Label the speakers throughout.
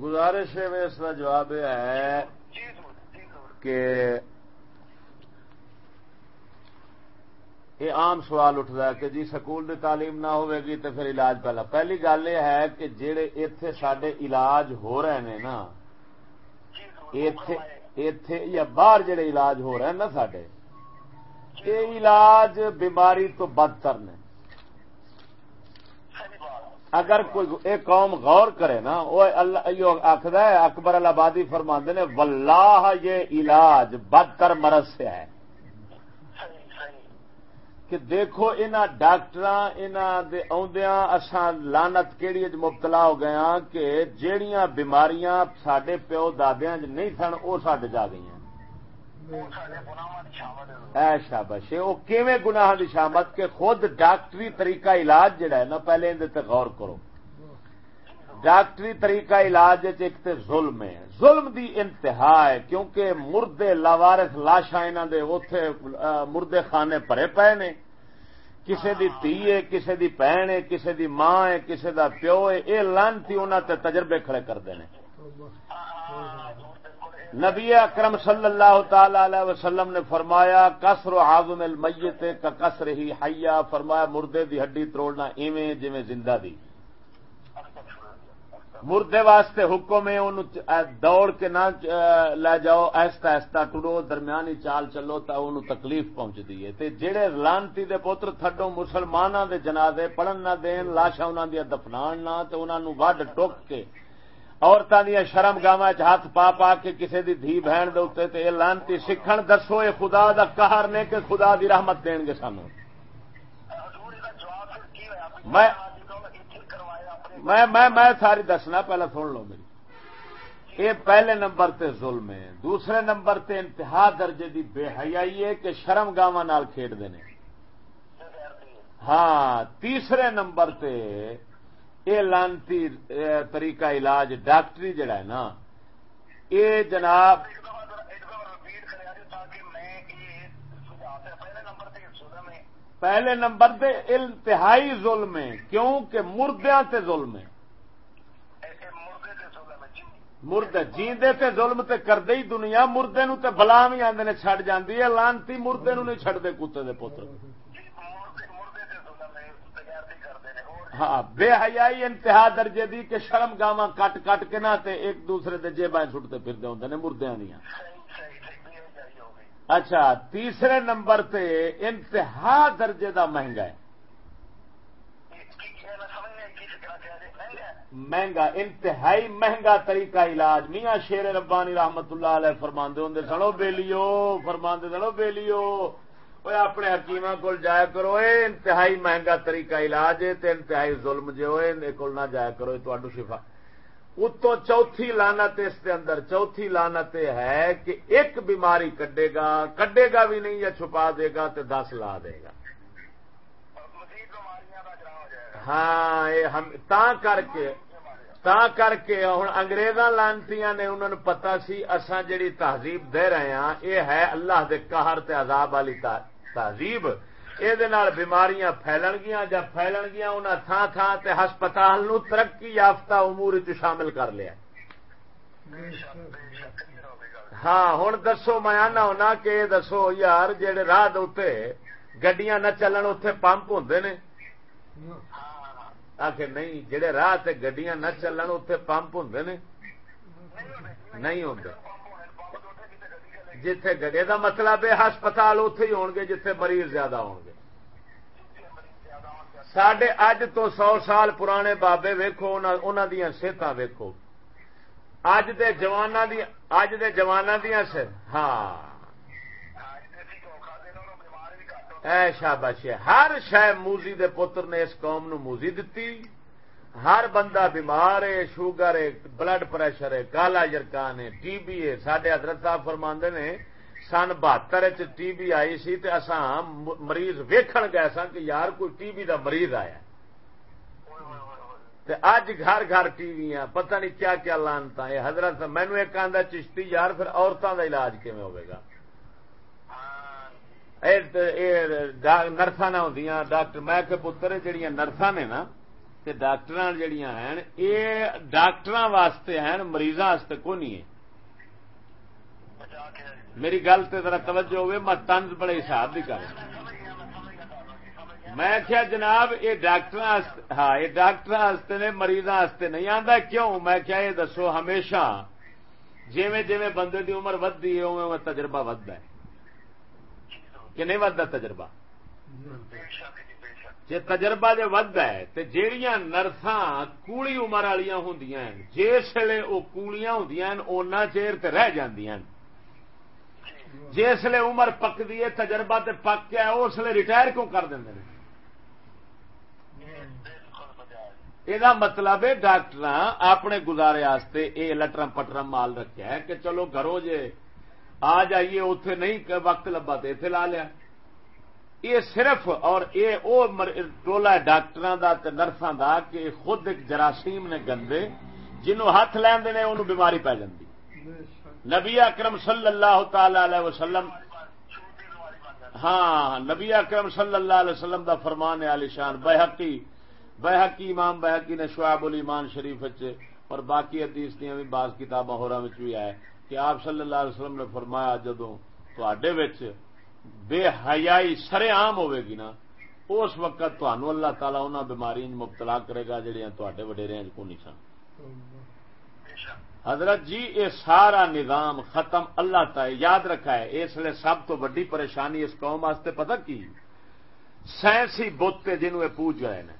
Speaker 1: گزارش ہے اس کا جواب یہ ہے
Speaker 2: جی جی
Speaker 1: کہ یہ عام سوال اٹھتا ہے کہ جی سکول کی تعلیم نہ ہوئے گی تو پھر علاج پہلا۔ پہلی گل یہ ہے کہ جہے اتے سڈے علاج ہو رہے ہیں نا اتے یا باہر جڑے علاج ہو رہے ہیں نا سڈے یہ علاج بیماری تو بدتر نے اگر کوئی ایک قوم غور کرے نا وہ اللہ آخد ہے، اکبر البادی فرماندے نے، واللہ یہ علاج بدتر مرض سے ہے۔ کہ دیکھو ان ڈاکٹر آدیا اسان لانت کہڑی مبتلا ہو گیا ہاں کہ جیڑیاں بیماریاں سڈے پیو دادیا چ نہیں سن وہ سڈ جا گئی
Speaker 2: وہ سارے گناواں دی شامل ہے
Speaker 1: اے شابش وہ کیویں گناہ دی شامت کہ خود ڈاکٹری طریقہ علاج جڑا ہے نا، پہلے اندر غور کرو۔ ڈاکٹری طریقہ علاج ایک تے ظلم ہے۔ ظلم دی انتہا ہے، کیونکہ مردے لاوارث لاشاں انہاں دے اوتھے مردے خانے بھرے پئے نے۔ کسے دی دھی ہے، کسے دی بہن ہے، کسے دی ماں ہے، کسے دا پیو ہے، اے لانتی انہاں تے تجربے کھڑے کردے نے۔ نبی اکرم صلی اللہ تعالی علیہ وسلم نے فرمایا، کسر و عظم المیت کا کسر ہی حیا. فرمایا، مردے دی ہڈی تروڑنا ایویں جویں زندہ دی۔ مردے واسطے حکم ہے ان دوڑ کے نہ لے جاؤ، ایستا ایستا ٹرو درمیانی چال چلو تا انہوں تکلیف پہنچتی ہے۔ تے جڑے لانتی دے پتر تھڈو، مسلماناں دے جنازے پڑھن نہ دین، لاشاں انہاں دی دفنان نہ، تے انہاں نو وڈ ٹوک کے عورتوں دیا شرم گاواں ہاتھ پا پا کے کسی دی دھی بہن دے اتنے تے لانتی سکھن، دسو یہ خدا دا قہر نے کہ خدا دی رحمت دین گے سانو۔ میں میں میں ساری دسنا پہلے سن لو میری۔ یہ پہلے نمبر تے ظلم ہے، دوسرے نمبر تے انتہا درجے دی بے حیائی ہے کہ شرم گاواں نال کھیڈ ہاں تیسرے نمبر تے یہ لانتی طریقہ علاج، ڈاکٹری جڑا ہے نا یہ جناب،
Speaker 2: پہلے نمبر تے
Speaker 1: انتہائی ظلم ہے کیوں کہ مردیاں تے ظلم ہے مرد جیندے تے ظلم تے کردے ہی دنیا، مردے نو تے بلا بھی آندے نے چھڈ جاندی ہے، لانتی مردے نو نہیں چھڈ دے کتے دے پتر
Speaker 2: جی مردے مردے تے ظلم ہے غیر دی کردے نے اور
Speaker 1: ہاں بے حیائی انتہا درجے دی کہ شرم گاواں کٹ کٹ کے نہ تے ایک دوسرے دے جیباں سٹتے پھردے ہوندے نے، مردیاں دیاں اچھا تیسرے نمبر تے انتہا درجے دا مہنگا ہے۔ مہنگا، انتہائی مہنگا طریقہ علاج۔ میاں شیر ربانی رحمت اللہ علیہ فرماندے ہوں سنو بیلیو، فرماندے سنو بیلیو۔ اپنے حکیم کو جایا کرو اے انتہائی مہنگا طریقہ علاج ہے تے انتہائی ظلم جو ہے کول نہ جایا کرو تو شفا اتو چوتھی لانت اس کے اندر چوتھی لانت ہے کہ ایک بیماری کڈے گا کڈے گا بھی نہیں یا چھپا دے گا تو دس لا دے گا ہاں یہ ہم تا کر کے تا کر کے ہوں انگریزاں لانتیاں نے انہوں نے پتا سی اساں جڑی تہذیب دے رہے ہیں یہ ہے اللہ دے قہر تے عذاب والی تہذیب یہ بیماریاں پھیلن گیا جب پھیلن گیا انہیں تھان تھان تے ہسپتال نو ترقی یافتہ امور شامل کر لیا۔ ہاں ہوں دسو، میں آنا ہونا کہ یہ دسو یار جہے راہ دے گڈیاں نہ چلن اتے پمپ ہوں نے۔ آخر نہیں جہے راہ گڈیاں نہ چلن اتے پمپ ہوں نے۔ نہیں ہوں جتھے گڈے دا مطلب ہے ہسپتال اتے ہی ہون گے جتھے مریض زیادہ ہون گے سڈے اج تو سو سال پرانے بابے ویکو انہوں دیا صحت ویکو اج دے جوانا دی اج دے جوانا دیا سے ہاں۔ اے شاباش، ہر شہ موزی دے پتر نے اس قوم نو موزی دتی۔ ہر بندہ بیمار ہے، شوگر ہے، بلڈ پریشر ہے کالا جرکان ہے، ٹی بی ہے۔ سڈے حضرت صاحب فرماندے نے، سن بہتر ٹی بی آئی سی تے اساں مریض ویکھن گئے سن کہ یار کوئی ٹی بی دا مریض آیا۔ تے اج گھر گھر ٹی وی ہیں پتہ نہیں کیا کیا لانتا ہے حضرت مینو ایک آدھا چشتی یار، پھر عورتوں دا علاج کیویں ہوے گا؟ نرساں نہ ہوں ڈاکٹر میں کہ پتر جہیا نرساں نے نا تے ڈاکٹر جہیا ہیں، یہ ڈاکٹر واسطے ہیں مریضوں واسطے کو نہیں ہے؟ میری گل تو ذرا توجہ ہوئے، میں تنز بڑے حساب کی کر میں کیا جناب، یہ ڈاکٹر ہاں یہ ڈاکٹر نے مریضوں نہیں آتا کیوں؟ میں کیا یہ دسو، ہمیشہ جیویں جیویں بندے دی عمر ودی ہے اوے تجربہ ودتا ہے۔ کہ نہیں ودتا تجربہ؟ جی تجربہ جی ودتا ہے تو جہیا نرساں کولی عمر والی ہوں جس ویلے وہ کولیاں ہوں اُنہ چیر تے رہ جاندیاں جس ویلے عمر پکتی ہے، تجربہ تے پک گیا اس لیے ریٹائر کیوں کر دیں یہ مطلب ہے ڈاکٹر اپنے گزارے آستے یہ لٹرم پٹرم مال رکھا ہے کہ چلو گھروں جے آ جائیے اتے نہیں، وقت لبا تو اتنے لا لیا۔ یہ صرف اور یہ ٹولا ڈاکٹر کا نرساں کا کہ خود ایک جراثیم نے گندے جنہوں ہاتھ لینے انہوں بیماری پی جاتی نبی اکرم صلی اللہ تعالی علیہ وسلم ہاں نبی اکرم صلی اللہ علیہ وسلم دا فرمان علی شان۔ بحقی بحقی امام بحقی نے شعب الایمان شریف اور باقی حدیث دیا بھی بعض کتاباں ہورا بھی آئے کہ آپ صلی اللہ علیہ وسلم نے فرمایا جدو تے بے حیائی سر عام ہوے گی نا، اس وقت تنوع اللہ تعالیٰ انہوں بیماری مبتلا کرے گا جہاں تے وڈیریا کو نہیں سن۔ حضرت جی یہ سارا نظام ختم اللہ تعالی یاد رکھا ہے۔ اس لیے سب تو ویڈی پریشانی اس قوم واسطے پتہ کی؟ سائنسی بوتے جنہوں یہ پوج رہے ہیں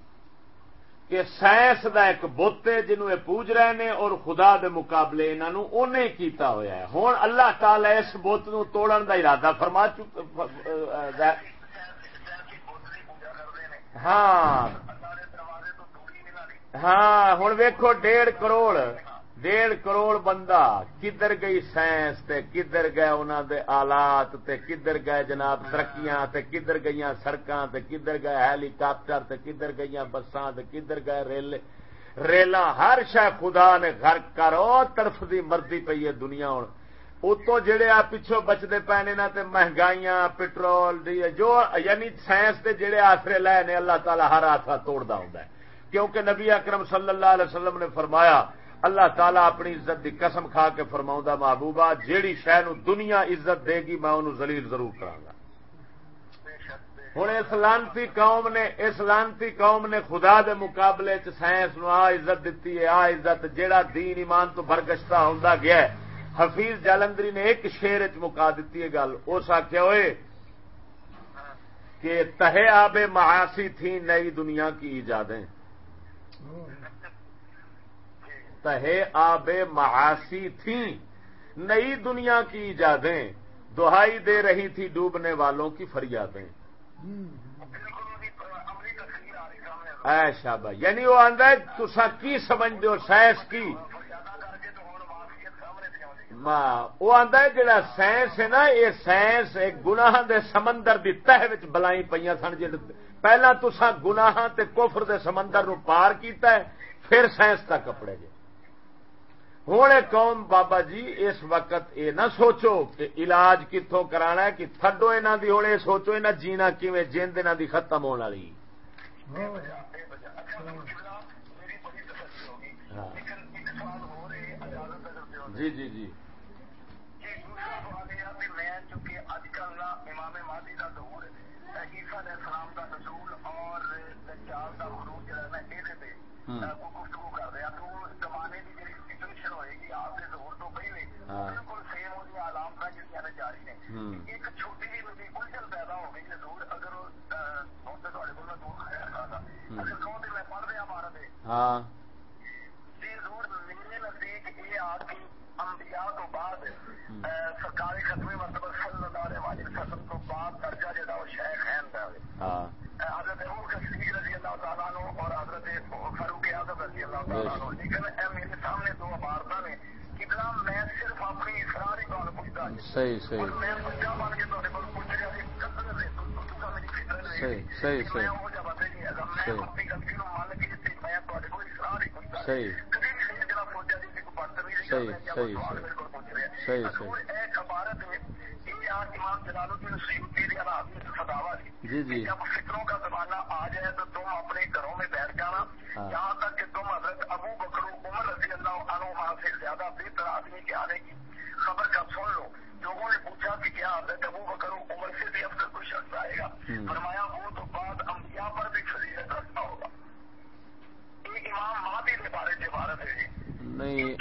Speaker 1: کہ سائنس دا ایک بوتے جنہوں یہ پوج رہے ہیں اور خدا دے مقابلے انہوں انہیں کیتا ہوا ہے۔ ہوں اللہ تعالی اس بت نو توڑن دا ارادہ فرما چکا ہاں۔ ہاں ہوں ویکو ڈیڑھ کروڑ۔ ڈیڑھ کروڑ بندہ کدھر گئی سائنس تے کدھر گئے انہوں دے آلات تے کدھر گئے جناب ترقیاں تے کدھر گئی سڑکاں تے کدھر گئے ہیلی کاپٹر تے کدھر گئی بساں تے کدھر گئے ریل ریلا ہر شہ خدا نے گھر کرو طرف دی مرضی پی ہے دنیا ہوں اتو جڑے آ پچھو بچتے پے نے تے مہنگائیاں پٹرول جو یعنی سائنس دے جڑے آسرے لے نے اللہ تعالی ہر آسرا توڑتا ہوں کیونکہ نبی اکرم صلی اللہ علیہ وسلم نے فرمایا اللہ تعالیٰ اپنی عزت دی قسم کھا کے فرماؤں محبوبہ، جیڑی شہ دنیا عزت دے گی، میں انہوں زلیل ضرور کرا گا۔ ہوں اس لانتی قوم نے، اس لانتی قوم نے خدا دے مقابلے چ سائنس نو آ عزت دیتی ہے، آ عزت جیڑا دین ایمان تو برگشتہ ہوں گیا حفیظ جالندری نے ایک شیر چ مکا دیتی ہے گل اس آخیا ہوئے کہ تہے آب معاشی تھی نئی دنیا کی ایجادیں۔ تہے آب معاشی تھیں۔ نئی دنیا کی ایجادیں دہائی دے رہی تھی ڈوبنے والوں کی فریادیں۔ ایشا بھائی یعنی وہ آدھا تسا کی سمجھ دو سائنس کی؟ وہ آدھا جڑا سائنس ہے نا، یہ سائنس ایک گناہ دے سمندر دی تہ بلائی پہ سن جی پہلا تسا گناہ تے کفر دے سمندر نو پار کیتا ہے، پھر سائنس تک کپڑے جی ہوں قوم بابا جی اس وقت یہ نہ سوچو کہ علاج کتوں کرانا ہے، کہ تھڈو یہاں کی ہوں یہ سوچو یہاں جینا کیون جیند کی ختم ہونے والی۔ ہاں۔ جی جی جی۔ گفتگو کر رہے ہیں زمانے کی بالکل سیم وہ علامت جہاں جاری نے ایک چھوٹی جی الجھن پیدا ہو گئی ضرور اگر ہوں تو تھوڑے کو دور کھایا سکتا اگر کہوں تو میں پڑھ رہا بارہ دے ضرور میرے نزدیک یہ آ کے انبیاء تو بعد سرکاری ختمی مرتبہ صلی اللہ علیہ وسلم تو بعد درجہ جہاں وہ شیخ ہے حضرت صدیق رضی اللہ تعالیٰ اور حضرت فاروق اعظم رضی اللہ تعالیٰ لیکن میرے سامنے دو عبارت نے میں صرف اپنی ساری گل پوچھتا صحیح صحیح میں بچہ بن کے تھوڑے کو صحیح صحیح۔ صحیح صحیح صحیح۔ صحیح، صحیح، صحیح۔ صحیح،
Speaker 2: آج
Speaker 1: جی، جی۔
Speaker 2: جب فکروں کا زمانہ آ جائے تو تم اپنے گھروں میں بیٹھ جانا یہاں تک کہ تم حضرت ابو بکر عمر رضی اللہ عنہ سے زیادہ بہتر آدمی کے آنے کی خبر کا سن لو؟ لوگوں نے پوچھا کہ کیا حضرت ابو بکر و عمر سے بھی افضل کوئی شخص آئے گا۔ فرمایا وہ تو بعد انبیاء پر بھی فضیلت رکھتا ہوگا۔ یہ امام بارے میں عبارت ہے۔
Speaker 1: نہیں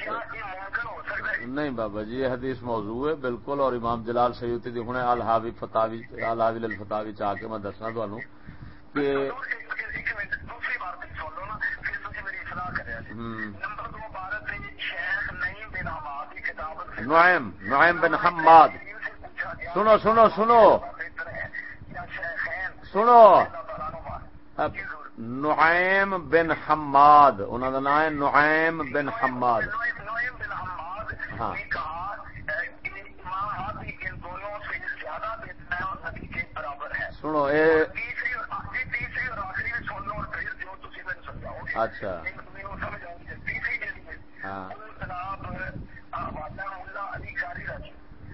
Speaker 1: نہیں بابا جی یہ حدیث موضوع ہے بالکل۔ اور امام جلال سیوتی دی ہنے الحاوی فتاوی الحاوی الفتاوی چاہ کے میں دسنا تانوں کہ
Speaker 2: ایک ایک دوسری بات سن لو نا پھر میری اصلاح کرے نمبر دو نعیم
Speaker 1: نعیم بن حماد. سنو سنو سنو. سنو. نعیم بن حماد انہوں کا نام ہے نعیم بن حماد. ہاں. سنو، اے اچھا ہاں.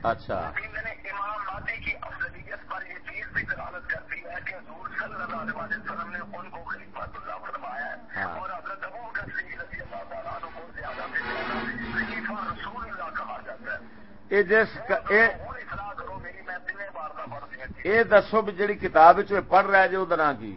Speaker 1: اچھا۔
Speaker 2: میں نے امام مہدی کی افضلیت پر یہ چیز بھی دلالت کرتی ہے کہ حضور صلی اللہ علیہ وسلم نے ان کو خلیفۃ اللہ فرمایا ہے
Speaker 1: ہاں۔
Speaker 2: اور حضرت ابو بکر صدیق رضی اللہ تعالیٰ عنہ کو زیادہ سے زیادہ خلیفہ رسول اللہ کہا جاتا ہے۔
Speaker 1: یہ جس کا اے
Speaker 2: ہوں اصلاح کرو میری میں تینے بار کا پڑھ دیا
Speaker 1: اے دسو بھی جڑی کتاب وچ پڑھ رہا جے اودے نام کی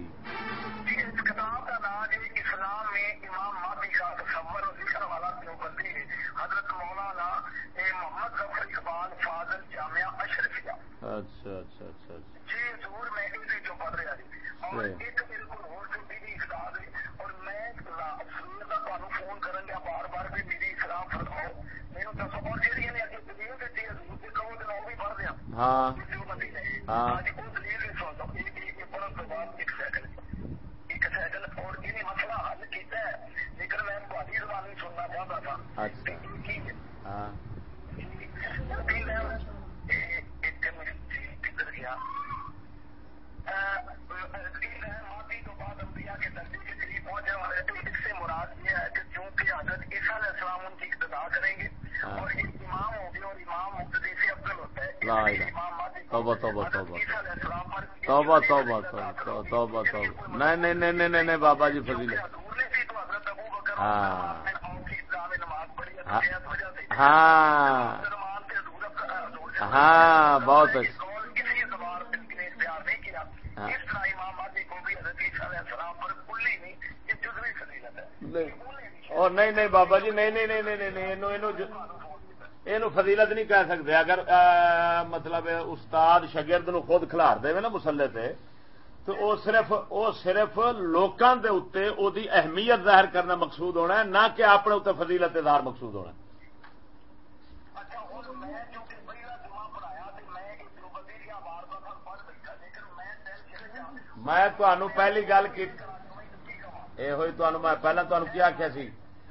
Speaker 2: اس کتاب کا نام ہے اسلام میں امام مہدی کا تصور اور لکھنے والا دیوبندی ہے حضرت مولانا اے محمد ظفر اقبال فاضل جامعہ اشرفیہ
Speaker 1: اچھا اچھا اچھا اچھا۔
Speaker 2: جی ضرور میں اسی جو پڑھ رہا جی اور
Speaker 1: صحیح۔
Speaker 2: ایک بالکل اور جو میری اصلاح ہے۔ اور میں سویر کا تمہیں فون کرن گیا بار بار بھی میری اصلاح فرماؤ۔ میرے دسو اور جہاں نے اگے دلیل دیتی ہے حضور کے کہو تو وہ بھی پڑھ دیا
Speaker 1: ہاں۔
Speaker 2: جو بندی نے
Speaker 1: ہاں۔
Speaker 2: آج وہ دلیل بھی سن لو یہ یہ پڑھن تو بعد ایک سیکنڈ۔ ایک سیکنڈ اور انہیں مسئلہ حل کیتا ہے۔ لیکن میں زبان نہیں سننا چاہتا تھا۔
Speaker 1: اچھا۔
Speaker 2: کہ یہ
Speaker 1: توبہ توبہ توبہ توبہ توبہ توبہ توبہ توبہ نہیں نہیں نہیں نہیں نہیں بابا جی فضیلت ہاں ہاں ہاں بہت اچھا اور نہیں نہیں بابا جی نہیں نہیں نہیں نہیں نہیں اینو فضیلت نہیں کہہ سکتے۔ اگر مطلب استاد شگرد نو خود کھلار دے نا مسلے تے تو او صرف او صرف لوکاں دے اوتے او دی اہمیت ظاہر کرنا مقصود ہونا ہے نہ کہ اپنے اوتے فضیلت اظہار مقصود ہونا ہے۔
Speaker 2: اچھا میں
Speaker 1: تمہوں پہلی گل کی یہ ہوئی تمہوں میں پہلے تمہوں کی آخیا سی؟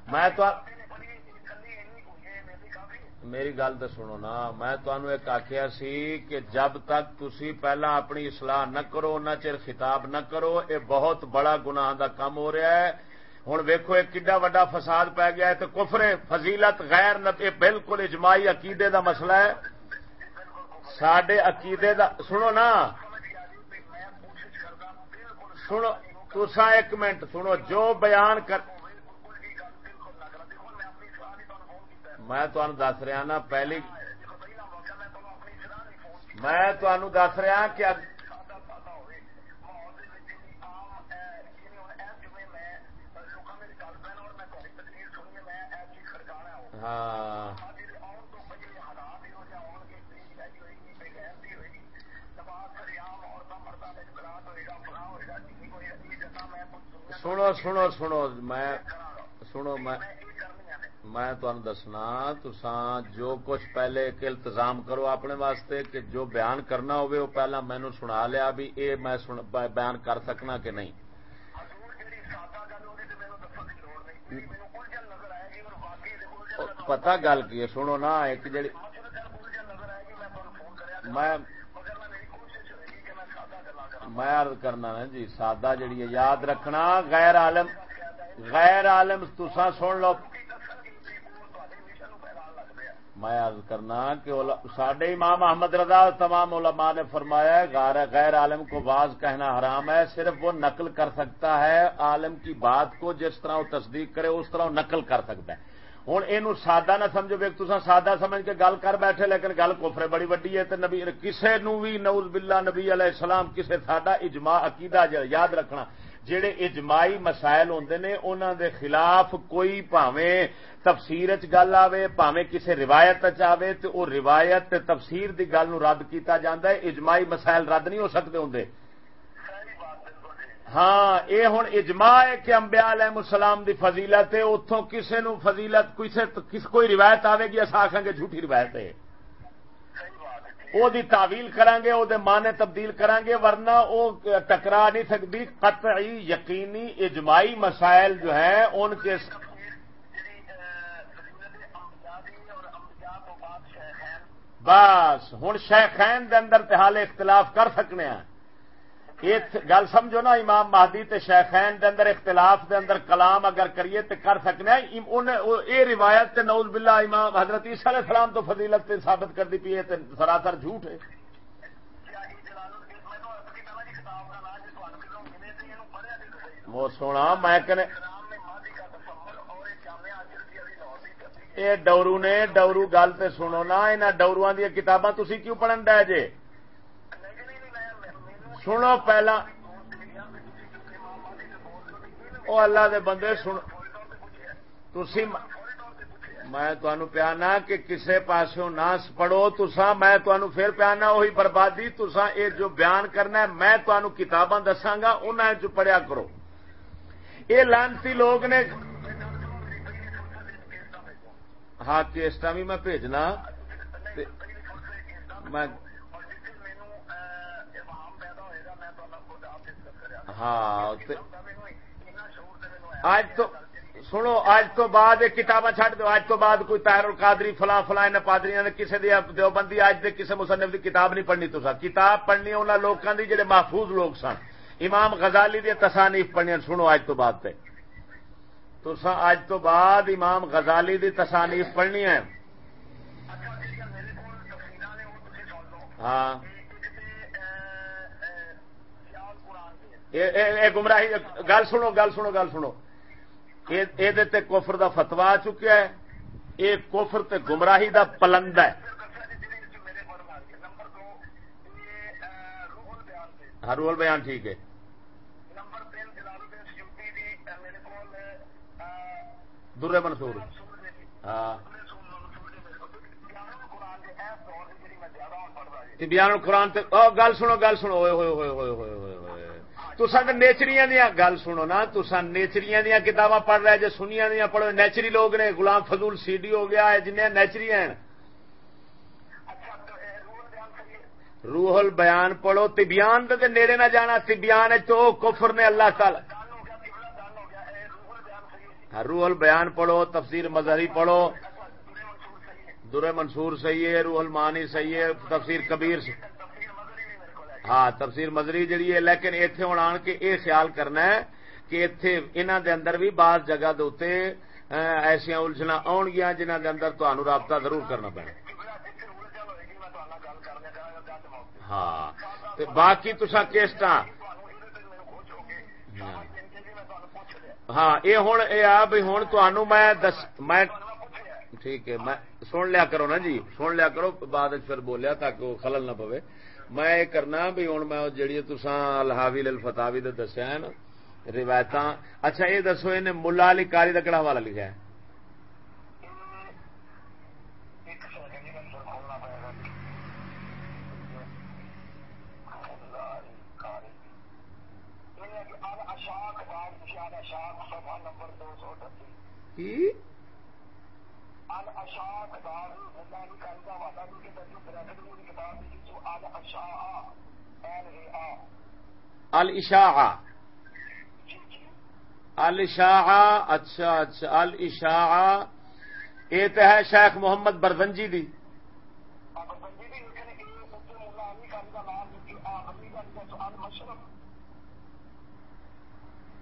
Speaker 1: میں تو
Speaker 2: بڑی کلی اینی ہوئی ہے میری کافی
Speaker 1: میری گل تو سنو نا، میں تمہوں ایک آخیا سی کہ جب تک تسی پہلا اپنی اصلاح نہ کرو اُنہ چر خطاب نہ کرو یہ بہت بڑا گناہ دا کم ہو رہا ہے۔ ہوں ویکو ایک کڈا وڈا فساد پی گیا ہے تو کفر، فضیلت، غیر نہ یہ بالکل اجماعی عقیدے دا مسئلہ ہے۔ سڈے عقیدے دا، سنو نا۔ سنو تسا ایک منٹ، سنو، جو بیان کر
Speaker 2: میں تمہیں
Speaker 1: دس رہا نا، پہلی
Speaker 2: میں تمہیں
Speaker 1: دس رہا کہ ہاں۔ سنو سنو سنو، میں سنو، میں
Speaker 2: میں
Speaker 1: تمہیں دسنا تسان جو کچھ پہلے ایک التظام کرو اپنے واسطے کہ جو بیان کرنا ہو پہلا مینو سنا لیا بھی اے میں بیان کر سکنا کہ نہیں۔
Speaker 2: پتا گل
Speaker 1: کی سنو نا، ایک جڑی
Speaker 2: میں
Speaker 1: میں عرض کرنا نا جی سادہ جڑی ہے، یاد رکھنا، غیر عالم غیر عالم تسان سن لو۔ میں عرض کرنا کہ ساڈے امام احمد رضا تمام علماء نے فرمایا ہے غیر عالم کو باز کہنا حرام ہے، صرف وہ نقل کر سکتا ہے، عالم کی بات کو جس طرح وہ تصدیق کرے، اس طرح وہ نقل کر سکتا ہے۔ ہوں یہ سادہ نہ سمجھو بھی تصا سادہ سمجھ کے گل کر بیٹھے، لیکن گل کوفرے بڑی وڈی ہے تو نبی کسے نو بھی نوز باللہ نبی علیہ السلام کسے ساڈا اجماع عقیدہ یاد رکھنا۔ جہے اجماعی مسائل ہوں نے انہوں دے خلاف کوئی پاویں تفسیر گل آئے پاویں کسی روایت آئے تو وہ روایت تفسیر دی گل نو رد کیتا جاندہ ہے، اجماعی مسائل رد نہیں ہو سکتے ہوں ہاں یہ ہوں اجماع ہے کہ امبیا علیہ السلام دی فضیلت ہے اتوں کسی نو فضیلت کوئی روایت آئے گی اصا آخان گے جھوٹی روایت ہے۔ وہ تعویل کریں گے وہ معنی تبدیل کریں گے ورنہ وہ ٹکرا نہیں سکتی قطعی یقینی اجماعی مسائل جو ہیں، ان کے بس ہوں شیخین دے اندر تحال اختلاف کر سکنے ہیں۔ گل سمجھو نا، امام مہدی تے شیخین دے اندر، اختلاف دے اندر کلام اگر کریے تے کر سکنے اے روایت تے نوز باللہ امام حضرت عیسیٰ علیہ السلام تو فضیلت تے ثابت کر دی پیے تے سراسر جھوٹ ہے۔ وہ سونا، میں کہنے اے ڈورو نے، ڈورو گل تے سنو نا، انہاں ڈوروਆਂ دیا کتاباں تسی کیوں پڑھن ڈے جے؟ سنو پہلا۔ او اللہ دے بندے سن تسی میں تمہیں پیانا کہ کسے پاسوں نہ پڑھو تسا میں تمہیں پھر پیانا وہی بربادی تسا یہ جو بیان کرنا ہے، میں تمہیں کتاباں دساگا انہیں پڑھیا کرو۔ یہ لانسی لوگ نے ہاں کیسٹا بھی میں بھیجنا میں ہاں اج تو سنو اج تو بعد کتاباں چڈ دو اج تو بعد کوئی تیر القادری، فلاں فلاں پادری نے کسی دیوبندی اج دے کسی مصنف کی کتاب نہیں پڑھنی تو کتاب پڑھنی انہوں لوگوں کی جڑے محفوظ لوگ سن۔ امام غزالی دی تصانیف پڑھنی سنو اج تو بعد تے۔ تو اج تو بعد امام غزالی دی تصانیف پڑھنی ہے۔ ہاں۔ گمراہی گل سنو گل سنو گل سنو۔ یہ کوفر دا فتوا آ چکا ہے۔ یہ کوفر تے گمراہی دا پلند ہے۔ ہر رول بیان ٹھیک ہے۔ در منصور۔ ہاں۔ بیان قرآن گل سنو گل سنو۔ ہوئے ہوئے ہوئے ہوئے ہوئے ہوئے ہوئے تو نیچری دیا گل سنو نا تسا نیچری دیا کتاباں پڑھ رہے جی سنیا دیا پڑھو، نیچری لوگ نے گلام فضول سی ڈی ہو گیا ہے جن نیچری ہیں۔ روح البیان پڑھو، تبیان تو نیڑے نہ جانا، تبیان تو کفر نے اللہ تعالی۔ ہاں، روح البیان پڑھو، تفسیر مظہری پڑھو۔ در منصور صحیح ہے روح المانی صحیح ہے، تفسیر کبیر ہاں تفسیر مزری جڑی ہے، لیکن اتنے ہوں آن کے یہ خیال کرنا ہے کہ اتے انہوں دے اندر بھی بعض جگہ دے ایسا الجھنا آن گیا جنہ دے اندر تمہیں رابطہ ضرور کرنا پینا ہاں باقی تسا کیسٹا ہاں یہ ہوں یہ آ بھی ہوں تمہوں میں دس، میں ٹھیک ہے، میں سن لیا کرو نا جی سن لیا کرو، بعد پھر بولیا تاکہ وہ خلل نہ پوے۔ میں یہ کرنا بھی ہوں میں جی تسان الحاوی فتاوی دسیا ہے نا روایت اچھا یہ دسو، یہ ملا علی کاری کا کہڑا حوالہ لکھا ہے؟ الشاہ الشاہ اچھا اچھا الشاہ یہ تو ہے شیخ محمد برزنجی دی۔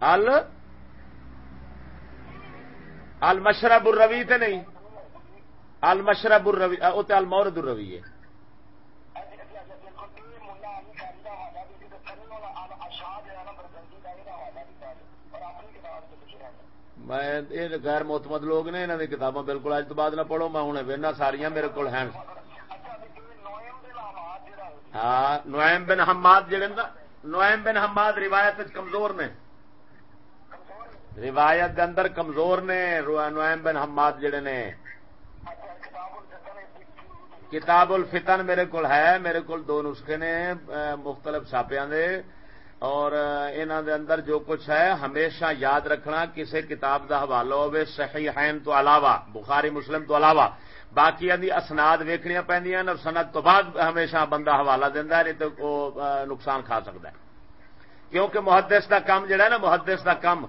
Speaker 1: ال؟ المشرب الروی تے نہیں۔ المشرب الروی وہ تو المورد الروی ہے۔ میں غیر محتمد لوگ نے انہوں نے کتاباں بالکل اج تو بعد نہ پڑھو، میں ہوں وہنا ساریا میرے کو ہیں۔ ہاں نوائم بن حماد جڑے نا نوائم بن حماد روایت کمزور نے۔ روایت اندر کمزور نے نوائم بن حماد جڑے نے۔ کتاب الفتن میرے کو ہے، میرے کو دو نسخے نے، مختلف چھاپیا دے۔ اور انہوں دے اندر جو کچھ ہے، ہمیشہ یاد رکھنا کسی کتاب دا حوالہ ہوے صحیح حین تو علاوہ، بخاری مسلم تو علاوہ۔ باقی اسناد ویکنیا پہ سنت تو بعد ہمیشہ بندہ حوالہ دینا نہیں تو وہ نقصان کھا سکتا ہے۔ کیونکہ محدث دا کام جڑا ہے نا، محدث دا کام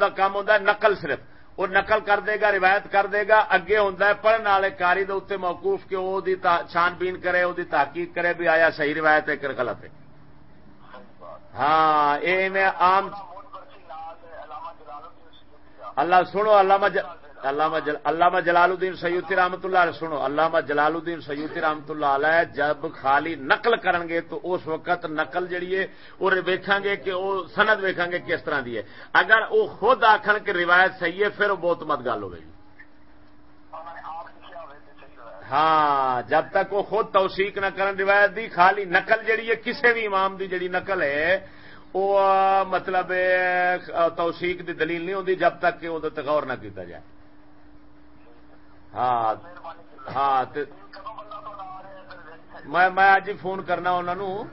Speaker 1: دا کام ہوتا ہے نقل صرف۔ وہ نقل کر دے گا، روایت کر دے گا، اگے ہوں پڑھنے والے کاری دے اتنے موقوف کے وہ چھان بین کرے، وہ تحقیق کرے، بھی آیا صحیح روایت ہے کہ غلط ہے۔ ہاں یہ میں عام اللہ سنو، علامہ علامہ جلال الدین سیوتی رحمت اللہ علیہ، سنو، علامہ جلال الدین سیوتی رحمت اللہ علیہ جب خالی نقل کرن گے تو اس وقت نقل جڑی ہے وہ ویکھاں گے کہ وہ سند ویکھاں گے کس طرح دی ہے۔ اگر وہ خود آخر کہ روایت صحیح ہے، پھر وہ بہت مت گل ہوگی ہاں جب تک وہ خود توثیق نہ کرن، روایت دی خالی نقل جڑی ہے کسی بھی امام دی جڑی نقل ہے، وہ مطلب توثیق دی دلیل نہیں ہوتی جب تک کہ وہ غور نہ کیتا جائے۔ ہاں ہاں میں اج ہی فون کرنا انہوں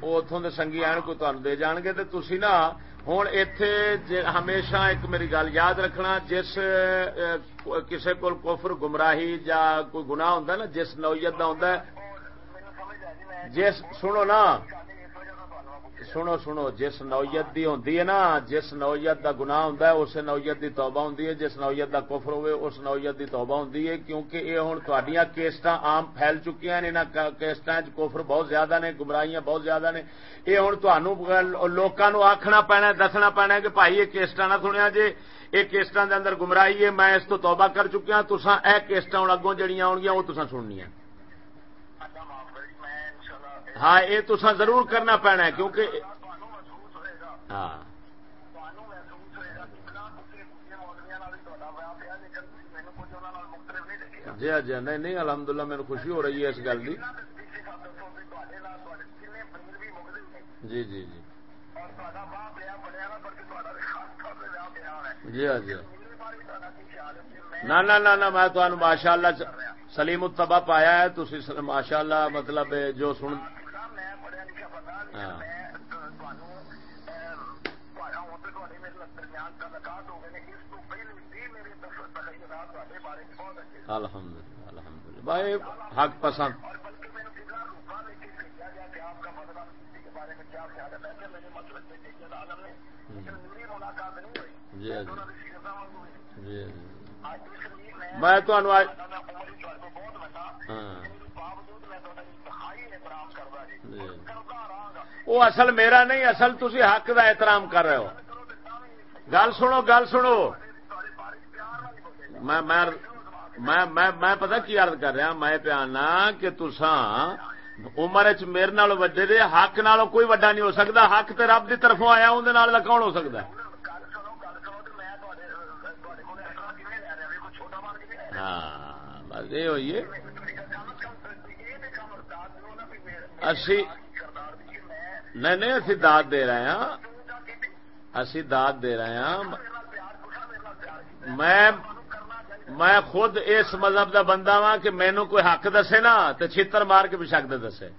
Speaker 1: وہ اتوں کے سنگھی آن کو تمہیں دے جان گے تو تھی نا ہوں اتے ہمیشہ ایک میری گل یاد رکھنا، جس کسی کو کفر، گمراہی یا کوئی گناہ ہوں نا، جس نوعیت کا ہوں جس، سنو نا سنو سنو، جس نوعیت دی ہوندی ہے نا، جس نوعیت دا گناہ ہوندا ہے اس نوعیت دی توبہ ہوندی ہے، جس نوعیت دا کفر ہوئے اس نوعیت دی توبہ ہوندی ہے، کیونکہ یہ ہن تہاڈیاں کیسٹاں عام پھیل چکیاں نے، انہاں کیسٹاں وچ کفر بہت زیادہ نے، گمراہیاں بہت زیادہ نے۔ یہ ہن تانوں لوکاں نو آکھنا پینا دسنا پینا کہ بھائی یہ کیسٹاں نہ سنیا جے یہ کیسٹاں دے اندر گمراہی ہے، میں اس تو توبہ کر چکیا تساں اے کیسٹاں ہن اگوں جڑیاں ہون گیاں وہ تساں سننیاں۔ ہاں یہ تسا ضرور کرنا پینا ہے، کیونکہ ہاں۔ جی ہاں جی ہاں، نہیں نہیں الحمد للہ میرے خوشی ہو رہی ہے اس گل کی جی جی جی۔ جی ہاں جی ہاں۔ نہ میں تمہیں ماشاء اللہ سلیم التبا پایا ہے تھی ماشاء اللہ مطلب جو سن ہاں۔ الحمد للہ الحمد للہ بھائی حق پسند۔ جی جی۔ جی میں وہ اصل میرا نہیں، اصل تھی حق کا احترام کر رہے ہو۔ گل سنو گل سنو۔ میں میں پتا کی عرض کر رہا ہاں؟ میں پیانا کہ تسان عمر چ میرے نال وڈے دے، حق نال کوئی وڈا نہیں ہو سکتا۔ حق تے رب دی طرفوں آیا اندر کون ہو سکتا ہاں بس یہ ہوئی اسی نہیں نہیں، اسی داد دے رہے ہیں۔ اسی داد دے رہے ہیں۔ میں میں خود اس مذہب دا بندہ وا کہ مینو کوئی حق دسے نا تو چھتر مار کے بھی شک دسے۔